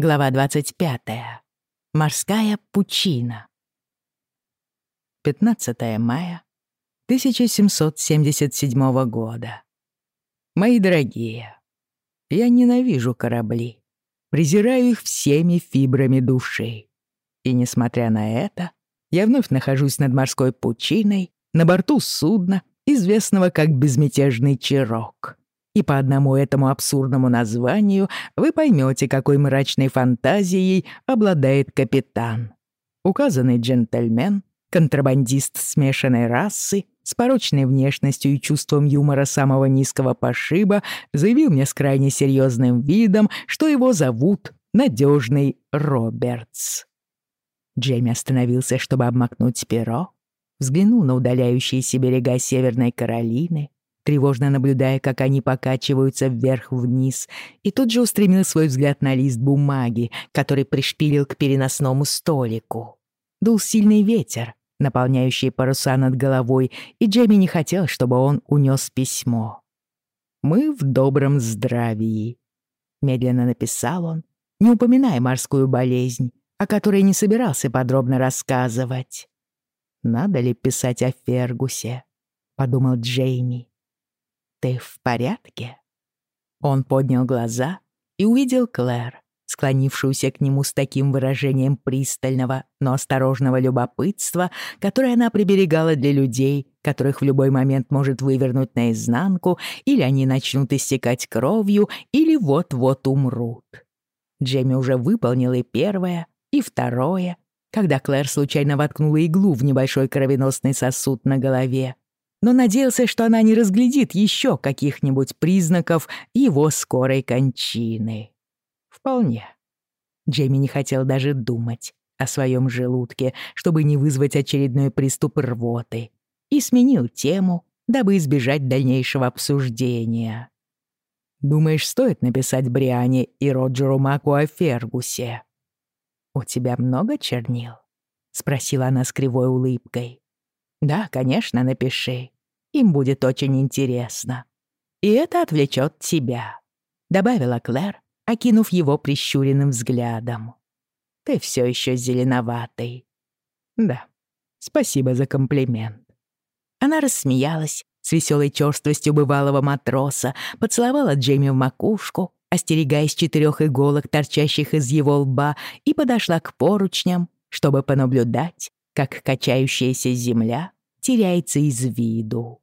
Глава 25. Морская пучина. 15 мая 1777 года. Мои дорогие, я ненавижу корабли, презираю их всеми фибрами души. И несмотря на это, я вновь нахожусь над морской пучиной на борту судна, известного как «Безмятежный Чирок» и по одному этому абсурдному названию вы поймете, какой мрачной фантазией обладает капитан. Указанный джентльмен, контрабандист смешанной расы, с порочной внешностью и чувством юмора самого низкого пошиба, заявил мне с крайне серьезным видом, что его зовут Надежный Робертс. Джейми остановился, чтобы обмакнуть перо, взглянул на удаляющиеся берега Северной Каролины, тревожно наблюдая, как они покачиваются вверх-вниз, и тут же устремил свой взгляд на лист бумаги, который пришпилил к переносному столику. Дул сильный ветер, наполняющий паруса над головой, и Джейми не хотел, чтобы он унес письмо. «Мы в добром здравии», — медленно написал он, не упоминая морскую болезнь, о которой не собирался подробно рассказывать. «Надо ли писать о Фергусе?» — подумал Джейми. «Ты в порядке?» Он поднял глаза и увидел Клэр, склонившуюся к нему с таким выражением пристального, но осторожного любопытства, которое она приберегала для людей, которых в любой момент может вывернуть наизнанку, или они начнут истекать кровью, или вот-вот умрут. Джейми уже выполнил и первое, и второе, когда Клэр случайно воткнула иглу в небольшой кровеносный сосуд на голове, но надеялся, что она не разглядит еще каких-нибудь признаков его скорой кончины. Вполне. Джейми не хотел даже думать о своем желудке, чтобы не вызвать очередной приступ рвоты, и сменил тему, дабы избежать дальнейшего обсуждения. «Думаешь, стоит написать Бриане и Роджеру Маку о Фергусе?» «У тебя много чернил?» — спросила она с кривой улыбкой. Да, конечно, напиши. Им будет очень интересно. И это отвлечет тебя», — добавила Клэр, окинув его прищуренным взглядом. «Ты все еще зеленоватый». «Да, спасибо за комплимент». Она рассмеялась с веселой черствостью бывалого матроса, поцеловала Джейми в макушку, остерегаясь четырех иголок, торчащих из его лба, и подошла к поручням, чтобы понаблюдать, как качающаяся земля теряется из виду.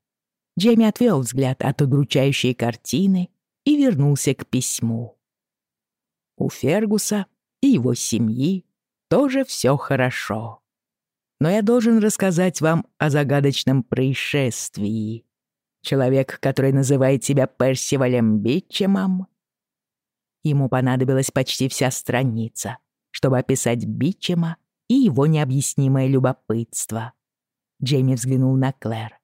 Джейми отвел взгляд от удручающей картины и вернулся к письму. У Фергуса и его семьи тоже все хорошо. Но я должен рассказать вам о загадочном происшествии. Человек, который называет себя Персивалем Бичемом, ему понадобилась почти вся страница, чтобы описать Бичема и его необъяснимое любопытство. Джейми взглянул на Клэр.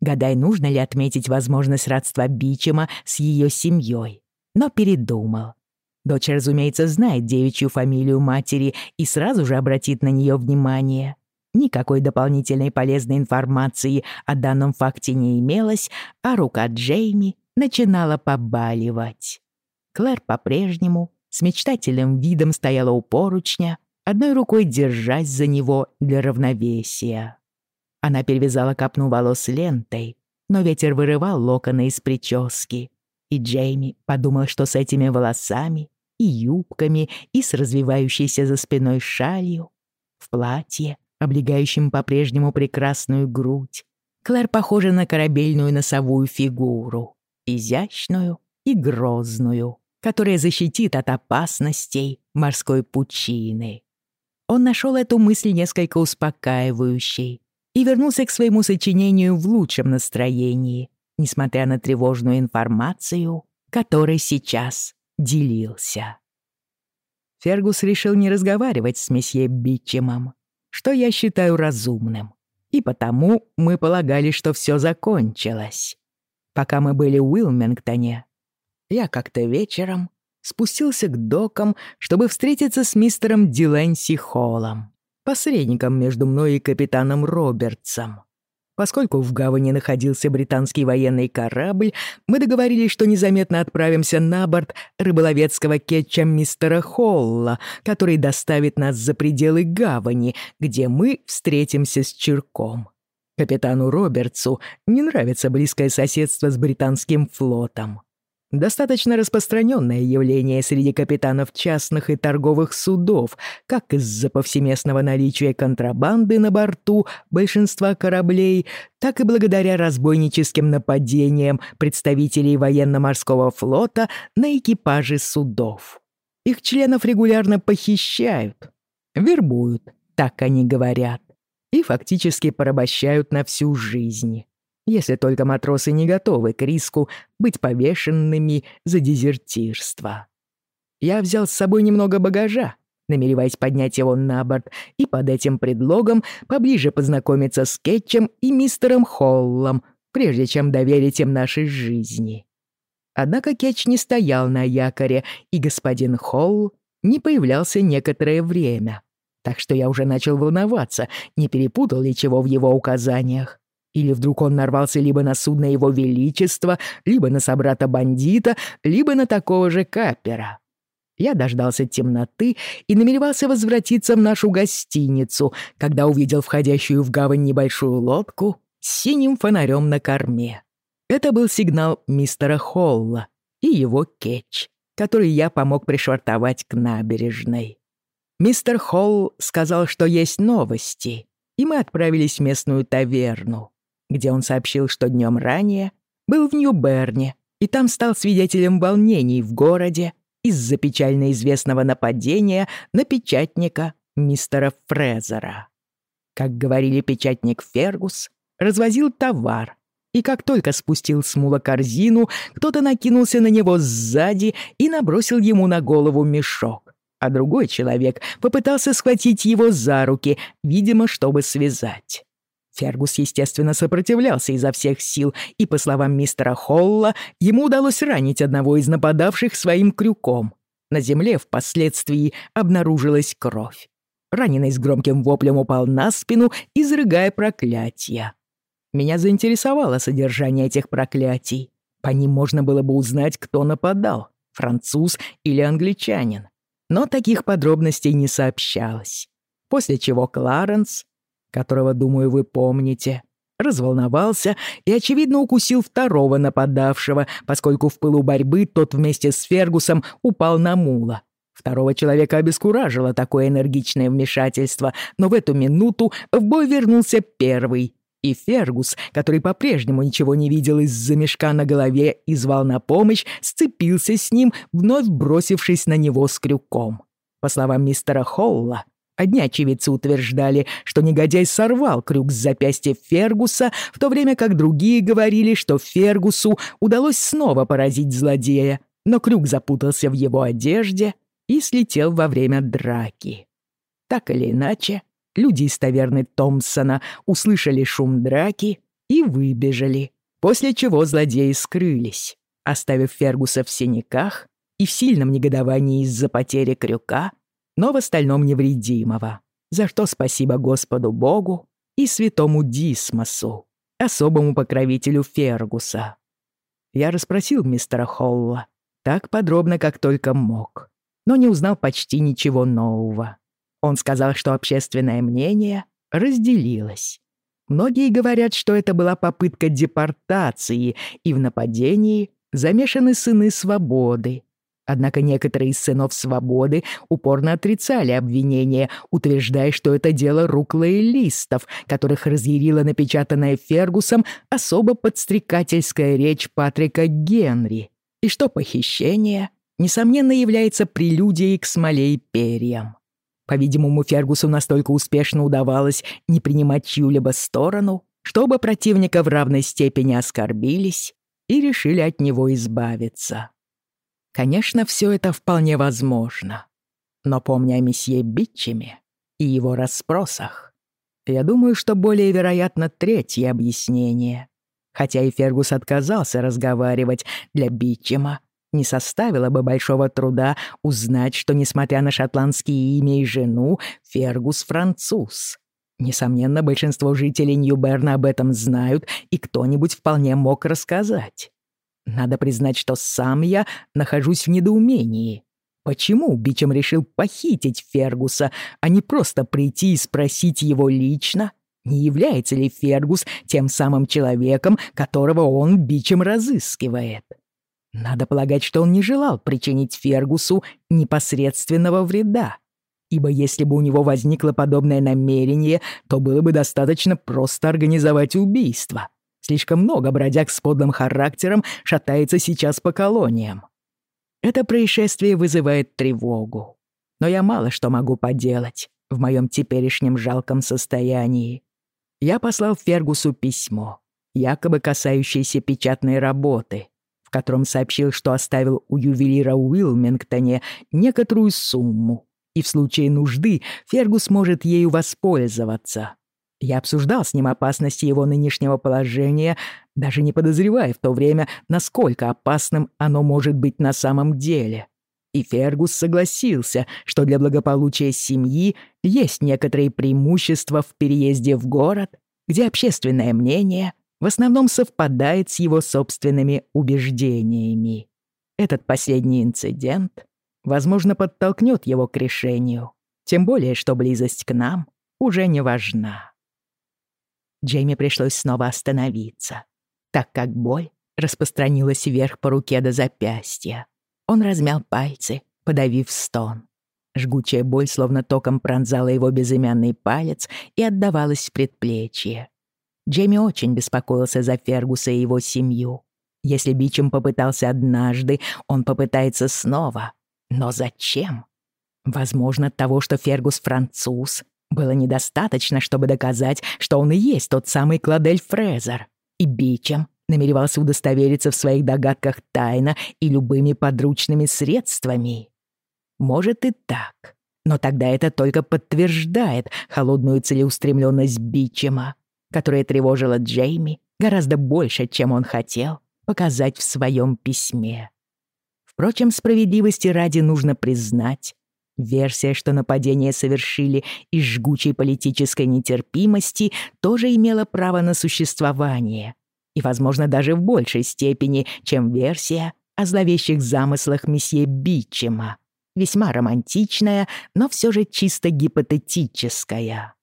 Гадай, нужно ли отметить возможность родства Бичема с ее семьей, но передумал. Дочь, разумеется, знает девичью фамилию матери и сразу же обратит на нее внимание. Никакой дополнительной полезной информации о данном факте не имелось, а рука Джейми начинала побаливать. Клэр по-прежнему с мечтательным видом стояла у поручня, одной рукой держась за него для равновесия. Она перевязала копну волос лентой, но ветер вырывал локоны из прически. И Джейми подумал, что с этими волосами и юбками, и с развивающейся за спиной шалью, в платье, облегающем по-прежнему прекрасную грудь, Клэр похожа на корабельную носовую фигуру, изящную и грозную, которая защитит от опасностей морской пучины он нашел эту мысль несколько успокаивающей и вернулся к своему сочинению в лучшем настроении, несмотря на тревожную информацию, которой сейчас делился. Фергус решил не разговаривать с месье Бичемом, что я считаю разумным, и потому мы полагали, что все закончилось. Пока мы были в Уилмингтоне, я как-то вечером спустился к докам, чтобы встретиться с мистером Дилэнси Холлом, посредником между мной и капитаном Робертсом. Поскольку в гавани находился британский военный корабль, мы договорились, что незаметно отправимся на борт рыболовецкого кетча мистера Холла, который доставит нас за пределы гавани, где мы встретимся с Черком. Капитану Робертсу не нравится близкое соседство с британским флотом. Достаточно распространенное явление среди капитанов частных и торговых судов, как из-за повсеместного наличия контрабанды на борту большинства кораблей, так и благодаря разбойническим нападениям представителей военно-морского флота на экипажи судов. Их членов регулярно похищают, вербуют, так они говорят, и фактически порабощают на всю жизнь если только матросы не готовы к риску быть повешенными за дезертирство. Я взял с собой немного багажа, намереваясь поднять его на борт и под этим предлогом поближе познакомиться с Кетчем и мистером Холлом, прежде чем доверить им нашей жизни. Однако Кетч не стоял на якоре, и господин Холл не появлялся некоторое время. Так что я уже начал волноваться, не перепутал ли чего в его указаниях. Или вдруг он нарвался либо на судно его величества, либо на собрата-бандита, либо на такого же капера. Я дождался темноты и намеревался возвратиться в нашу гостиницу, когда увидел входящую в гавань небольшую лодку с синим фонарем на корме. Это был сигнал мистера Холла и его кетч, который я помог пришвартовать к набережной. Мистер Холл сказал, что есть новости, и мы отправились в местную таверну где он сообщил, что днем ранее был в Нью-Берне и там стал свидетелем волнений в городе из-за печально известного нападения на печатника мистера Фрезера. Как говорили печатник Фергус, развозил товар, и как только спустил с мула корзину, кто-то накинулся на него сзади и набросил ему на голову мешок, а другой человек попытался схватить его за руки, видимо, чтобы связать. Фергус, естественно, сопротивлялся изо всех сил, и, по словам мистера Холла, ему удалось ранить одного из нападавших своим крюком. На земле впоследствии обнаружилась кровь. Раненый с громким воплем упал на спину, изрыгая проклятия. Меня заинтересовало содержание этих проклятий. По ним можно было бы узнать, кто нападал — француз или англичанин. Но таких подробностей не сообщалось. После чего Кларенс которого, думаю, вы помните, разволновался и, очевидно, укусил второго нападавшего, поскольку в пылу борьбы тот вместе с Фергусом упал на мула. Второго человека обескуражило такое энергичное вмешательство, но в эту минуту в бой вернулся первый. И Фергус, который по-прежнему ничего не видел из-за мешка на голове и звал на помощь, сцепился с ним, вновь бросившись на него с крюком. По словам мистера Холла, Одни очевидцы утверждали, что негодяй сорвал крюк с запястья Фергуса, в то время как другие говорили, что Фергусу удалось снова поразить злодея, но крюк запутался в его одежде и слетел во время драки. Так или иначе, люди из таверны Томпсона услышали шум драки и выбежали, после чего злодеи скрылись, оставив Фергуса в синяках и в сильном негодовании из-за потери крюка но в остальном невредимого, за что спасибо Господу Богу и святому Дисмосу, особому покровителю Фергуса. Я расспросил мистера Холла так подробно, как только мог, но не узнал почти ничего нового. Он сказал, что общественное мнение разделилось. Многие говорят, что это была попытка депортации, и в нападении замешаны сыны свободы, Однако некоторые из сынов свободы упорно отрицали обвинения, утверждая, что это дело рук лоялистов, которых разъярила напечатанная Фергусом особо подстрекательская речь Патрика Генри, и что похищение, несомненно, является прелюдией к смоле и перьям. По-видимому, Фергусу настолько успешно удавалось не принимать чью-либо сторону, чтобы противника в равной степени оскорбились и решили от него избавиться. Конечно, все это вполне возможно. Но помня о месье Битчеме и его расспросах, я думаю, что более вероятно третье объяснение. Хотя и Фергус отказался разговаривать для Битчема, не составило бы большого труда узнать, что, несмотря на шотландские имя и жену, Фергус француз. Несомненно, большинство жителей Нью-Берна об этом знают, и кто-нибудь вполне мог рассказать. Надо признать, что сам я нахожусь в недоумении. Почему Бичем решил похитить Фергуса, а не просто прийти и спросить его лично, не является ли Фергус тем самым человеком, которого он Бичем разыскивает? Надо полагать, что он не желал причинить Фергусу непосредственного вреда, ибо если бы у него возникло подобное намерение, то было бы достаточно просто организовать убийство. Слишком много бродяг с подлым характером шатается сейчас по колониям. Это происшествие вызывает тревогу. Но я мало что могу поделать в моем теперешнем жалком состоянии. Я послал Фергусу письмо, якобы касающееся печатной работы, в котором сообщил, что оставил у ювелира Уилмингтоне некоторую сумму, и в случае нужды Фергус может ею воспользоваться. Я обсуждал с ним опасности его нынешнего положения, даже не подозревая в то время, насколько опасным оно может быть на самом деле. И Фергус согласился, что для благополучия семьи есть некоторые преимущества в переезде в город, где общественное мнение в основном совпадает с его собственными убеждениями. Этот последний инцидент, возможно, подтолкнет его к решению, тем более, что близость к нам уже не важна. Джейми пришлось снова остановиться, так как боль распространилась вверх по руке до запястья. Он размял пальцы, подавив стон. Жгучая боль словно током пронзала его безымянный палец и отдавалась в предплечье. Джейми очень беспокоился за Фергуса и его семью. Если Бичем попытался однажды, он попытается снова. Но зачем? Возможно, от того, что Фергус француз, было недостаточно, чтобы доказать, что он и есть тот самый Кладель Фрезер. И Бичем намеревался удостовериться в своих догадках тайно и любыми подручными средствами. Может и так, но тогда это только подтверждает холодную целеустремленность Бичема, которая тревожила Джейми гораздо больше, чем он хотел показать в своем письме. Впрочем, справедливости ради нужно признать, Версия, что нападение совершили из жгучей политической нетерпимости, тоже имела право на существование. И, возможно, даже в большей степени, чем версия о зловещих замыслах месье Бичема. Весьма романтичная, но все же чисто гипотетическая.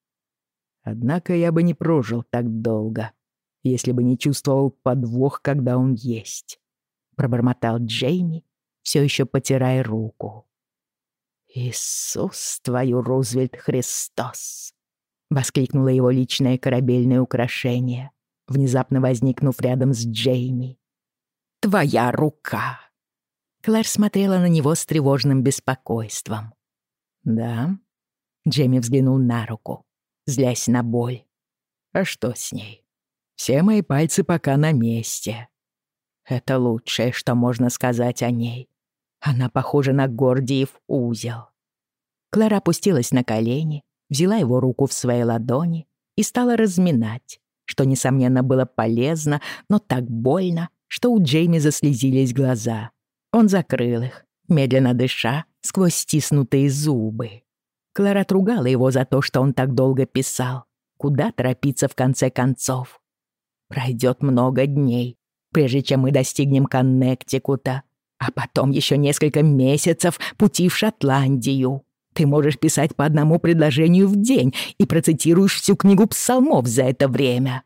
Однако я бы не прожил так долго, если бы не чувствовал подвох, когда он есть. Пробормотал Джейми, все еще потирая руку. «Иисус твою, Рузвельт Христос!» — воскликнуло его личное корабельное украшение, внезапно возникнув рядом с Джейми. «Твоя рука!» Клэр смотрела на него с тревожным беспокойством. «Да?» — Джейми взглянул на руку, злясь на боль. «А что с ней? Все мои пальцы пока на месте. Это лучшее, что можно сказать о ней. Она похожа на Гордиев узел. Клара опустилась на колени, взяла его руку в свои ладони и стала разминать, что, несомненно, было полезно, но так больно, что у Джейми заслезились глаза. Он закрыл их, медленно дыша, сквозь стиснутые зубы. Клара отругала его за то, что он так долго писал. Куда торопиться в конце концов? Пройдет много дней, прежде чем мы достигнем Коннектикута, а потом еще несколько месяцев пути в Шотландию. Ты можешь писать по одному предложению в день и процитируешь всю книгу псалмов за это время».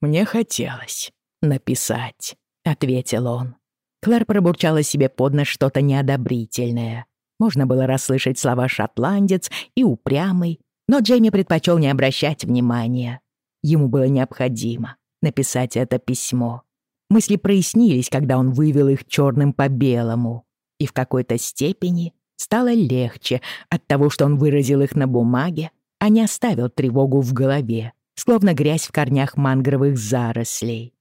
«Мне хотелось написать», — ответил он. Клэр пробурчала себе под нос что-то неодобрительное. Можно было расслышать слова «шотландец» и «упрямый», но Джейми предпочел не обращать внимания. Ему было необходимо написать это письмо. Мысли прояснились, когда он вывел их черным по белому. И в какой-то степени стало легче от того, что он выразил их на бумаге, а не оставил тревогу в голове, словно грязь в корнях мангровых зарослей.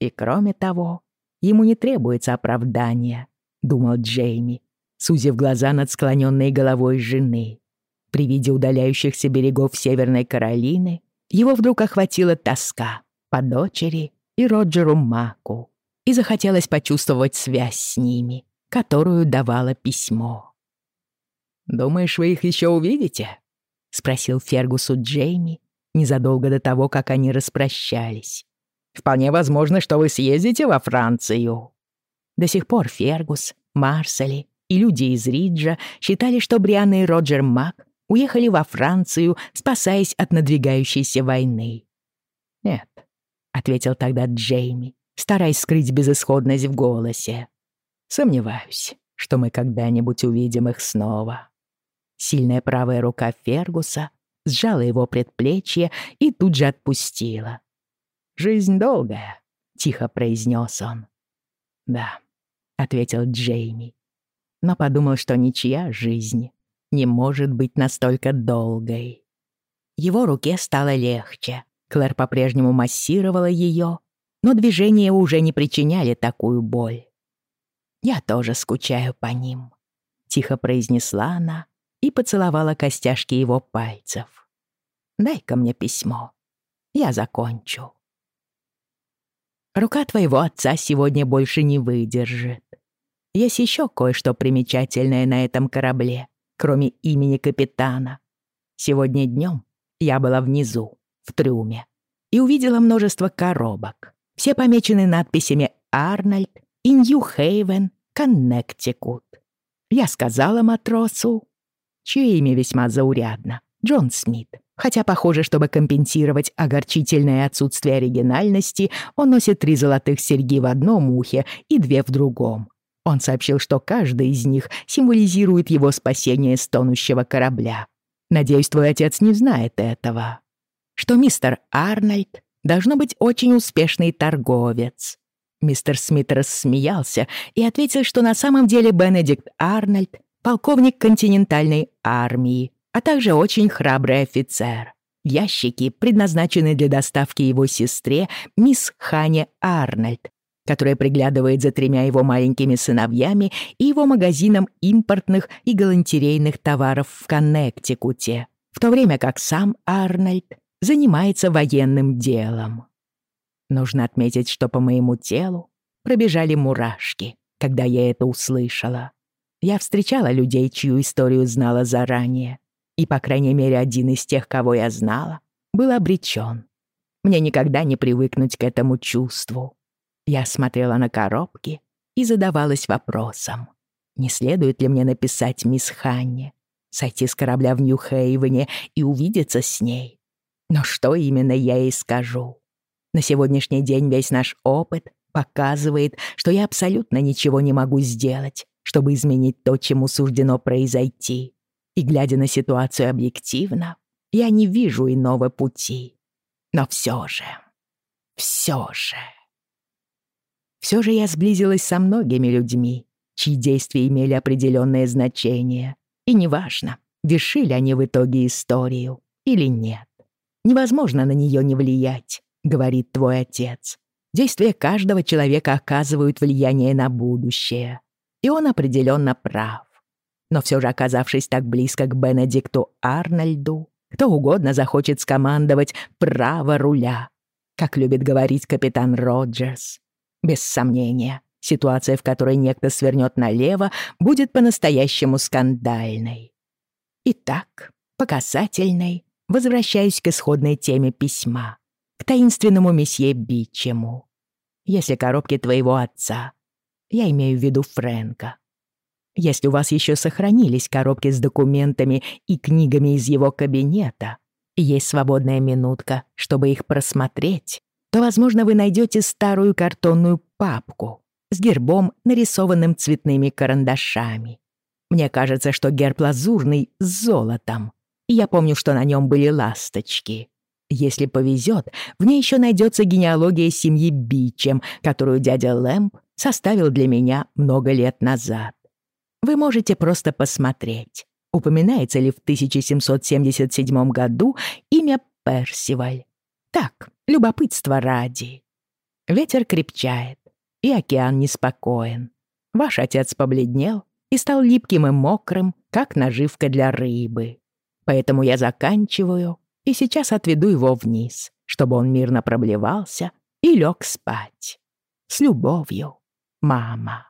И кроме того, ему не требуется оправдания, думал Джейми, сузив глаза над склоненной головой жены. При виде удаляющихся берегов Северной Каролины его вдруг охватила тоска по дочери и Роджеру Маку, и захотелось почувствовать связь с ними, которую давало письмо. «Думаешь, вы их еще увидите?» — спросил Фергусу Джейми, незадолго до того, как они распрощались. «Вполне возможно, что вы съездите во Францию». До сих пор Фергус, Марсели и люди из Риджа считали, что Брианна и Роджер Мак уехали во Францию, спасаясь от надвигающейся войны. «Нет», — ответил тогда Джейми, стараясь скрыть безысходность в голосе. «Сомневаюсь, что мы когда-нибудь увидим их снова». Сильная правая рука Фергуса сжала его предплечье и тут же отпустила. «Жизнь долгая», — тихо произнес он. «Да», — ответил Джейми, но подумал, что ничья жизнь не может быть настолько долгой. Его руке стало легче. Клэр по-прежнему массировала ее, но движения уже не причиняли такую боль. «Я тоже скучаю по ним», — тихо произнесла она и поцеловала костяшки его пальцев. «Дай-ка мне письмо. Я закончу». Рука твоего отца сегодня больше не выдержит. Есть еще кое-что примечательное на этом корабле, кроме имени капитана. Сегодня днем я была внизу, в трюме, и увидела множество коробок. Все помечены надписями «Арнольд» и «Нью-Хейвен», «Коннектикут». Я сказала матросу, чье имя весьма заурядно, Джон Смит. Хотя, похоже, чтобы компенсировать огорчительное отсутствие оригинальности, он носит три золотых серьги в одном ухе и две в другом. Он сообщил, что каждый из них символизирует его спасение с тонущего корабля. Надеюсь, твой отец не знает этого. Что мистер Арнольд должно быть очень успешный торговец. Мистер Смит рассмеялся и ответил, что на самом деле Бенедикт Арнольд — полковник континентальной армии, а также очень храбрый офицер. Ящики предназначены для доставки его сестре, мисс Хане Арнольд, которая приглядывает за тремя его маленькими сыновьями и его магазином импортных и галантерейных товаров в Коннектикуте, в то время как сам Арнольд занимается военным делом. Нужно отметить, что по моему телу пробежали мурашки, когда я это услышала. Я встречала людей, чью историю знала заранее, и, по крайней мере, один из тех, кого я знала, был обречен. Мне никогда не привыкнуть к этому чувству. Я смотрела на коробки и задавалась вопросом, не следует ли мне написать мисс Ханне, сойти с корабля в Нью-Хейвене и увидеться с ней. Но что именно я ей скажу? На сегодняшний день весь наш опыт показывает, что я абсолютно ничего не могу сделать, чтобы изменить то, чему суждено произойти. И глядя на ситуацию объективно, я не вижу иного пути. Но все же, все же... Все же я сблизилась со многими людьми, чьи действия имели определенное значение. И неважно, вершили они в итоге историю или нет. Невозможно на нее не влиять, говорит твой отец. Действия каждого человека оказывают влияние на будущее. И он определенно прав. Но все же, оказавшись так близко к Бенедикту Арнольду, кто угодно захочет скомандовать право руля, как любит говорить капитан Роджерс. Без сомнения, ситуация, в которой некто свернет налево, будет по-настоящему скандальной. Итак, по касательной, возвращаюсь к исходной теме письма, к таинственному месье Бичему. Если коробки твоего отца, я имею в виду Фрэнка, если у вас еще сохранились коробки с документами и книгами из его кабинета, и есть свободная минутка, чтобы их просмотреть, то, возможно, вы найдете старую картонную папку с гербом, нарисованным цветными карандашами. Мне кажется, что герб лазурный с золотом. Я помню, что на нем были ласточки. Если повезет, в ней еще найдется генеалогия семьи Бичем, которую дядя Лэмп составил для меня много лет назад. Вы можете просто посмотреть, упоминается ли в 1777 году имя Персиваль. Так, любопытство ради. Ветер крепчает, и океан неспокоен. Ваш отец побледнел и стал липким и мокрым, как наживка для рыбы. Поэтому я заканчиваю и сейчас отведу его вниз, чтобы он мирно проблевался и лег спать. С любовью, мама.